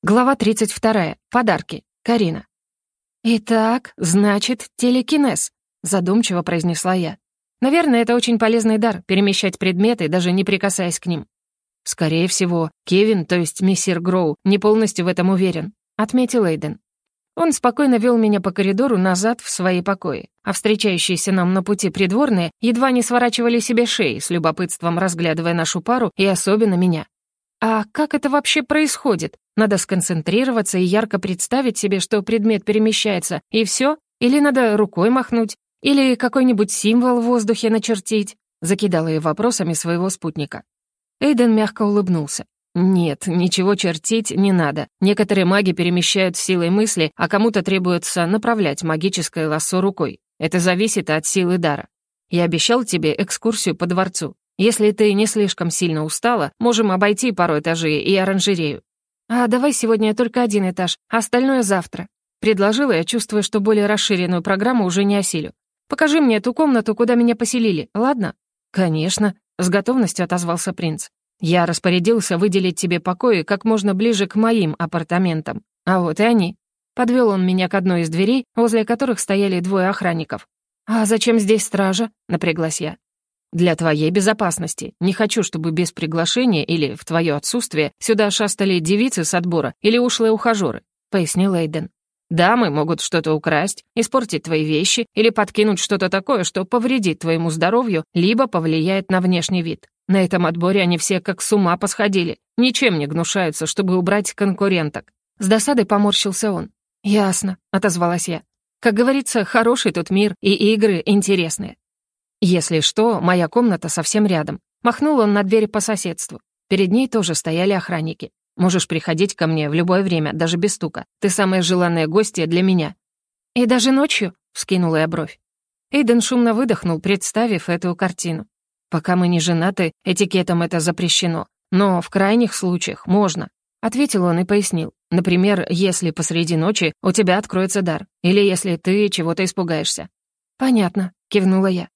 Глава 32. Подарки. Карина. «Итак, значит, телекинез», — задумчиво произнесла я. «Наверное, это очень полезный дар — перемещать предметы, даже не прикасаясь к ним». «Скорее всего, Кевин, то есть миссир Гроу, не полностью в этом уверен», — отметил Эйден. Он спокойно вел меня по коридору назад в свои покои, а встречающиеся нам на пути придворные едва не сворачивали себе шеи, с любопытством разглядывая нашу пару и особенно меня. А как это вообще происходит? Надо сконцентрироваться и ярко представить себе, что предмет перемещается, и все? Или надо рукой махнуть? Или какой-нибудь символ в воздухе начертить? Закидала я вопросами своего спутника. Эйден мягко улыбнулся. «Нет, ничего чертить не надо. Некоторые маги перемещают силой мысли, а кому-то требуется направлять магическое лассо рукой. Это зависит от силы дара. Я обещал тебе экскурсию по дворцу. Если ты не слишком сильно устала, можем обойти пару этажей и оранжерею. А давай сегодня только один этаж, остальное завтра. Предложила я, чувствуя, что более расширенную программу уже не осилю. Покажи мне ту комнату, куда меня поселили, ладно? Конечно, с готовностью отозвался принц. Я распорядился выделить тебе покои как можно ближе к моим апартаментам. А вот и они. Подвел он меня к одной из дверей, возле которых стояли двое охранников. «А зачем здесь стража?» — напряглась я. Для твоей безопасности. Не хочу, чтобы без приглашения или в твое отсутствие сюда шастали девицы с отбора или ушлые ухажеры», — пояснил Эйден. «Дамы могут что-то украсть, испортить твои вещи или подкинуть что-то такое, что повредит твоему здоровью, либо повлияет на внешний вид. На этом отборе они все как с ума посходили, ничем не гнушаются, чтобы убрать конкуренток». С досадой поморщился он. «Ясно», — отозвалась я. «Как говорится, хороший тут мир, и игры интересные. «Если что, моя комната совсем рядом». Махнул он на двери по соседству. Перед ней тоже стояли охранники. «Можешь приходить ко мне в любое время, даже без стука. Ты самая желанная гостья для меня». «И даже ночью?» — вскинула я бровь. Эйден шумно выдохнул, представив эту картину. «Пока мы не женаты, этикетом это запрещено. Но в крайних случаях можно», — ответил он и пояснил. «Например, если посреди ночи у тебя откроется дар, или если ты чего-то испугаешься». «Понятно», — кивнула я.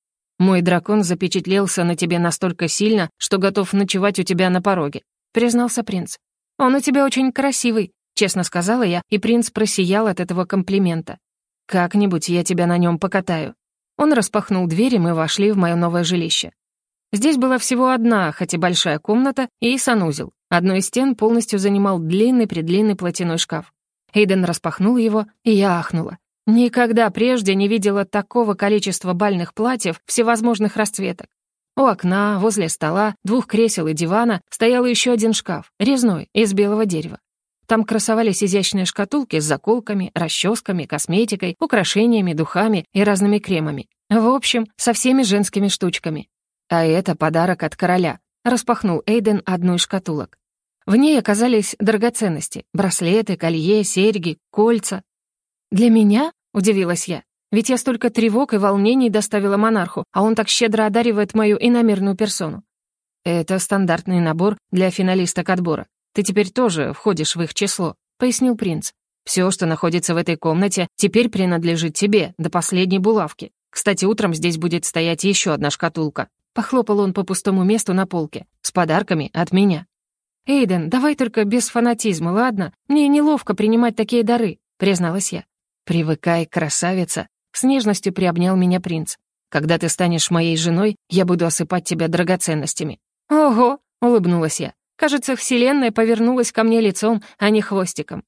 Мой дракон запечатлелся на тебе настолько сильно, что готов ночевать у тебя на пороге», — признался принц. «Он у тебя очень красивый», — честно сказала я, и принц просиял от этого комплимента. «Как-нибудь я тебя на нем покатаю». Он распахнул дверь, и мы вошли в мое новое жилище. Здесь была всего одна, хоть и большая комната, и санузел. Одну из стен полностью занимал длинный-предлинный платяной шкаф. Эйден распахнул его, и я ахнула. Никогда прежде не видела такого количества бальных платьев всевозможных расцветок. У окна, возле стола, двух кресел и дивана стоял еще один шкаф, резной, из белого дерева. Там красовались изящные шкатулки с заколками, расческами, косметикой, украшениями, духами и разными кремами. В общем, со всеми женскими штучками. А это подарок от короля. Распахнул Эйден одну из шкатулок. В ней оказались драгоценности — браслеты, колье, серьги, кольца, «Для меня?» — удивилась я. «Ведь я столько тревог и волнений доставила монарху, а он так щедро одаривает мою иномерную персону». «Это стандартный набор для финалисток отбора. Ты теперь тоже входишь в их число», — пояснил принц. «Все, что находится в этой комнате, теперь принадлежит тебе, до последней булавки. Кстати, утром здесь будет стоять еще одна шкатулка». Похлопал он по пустому месту на полке. «С подарками от меня». «Эйден, давай только без фанатизма, ладно? Мне неловко принимать такие дары», — призналась я. «Привыкай, красавица!» — с нежностью приобнял меня принц. «Когда ты станешь моей женой, я буду осыпать тебя драгоценностями». «Ого!» — улыбнулась я. «Кажется, вселенная повернулась ко мне лицом, а не хвостиком».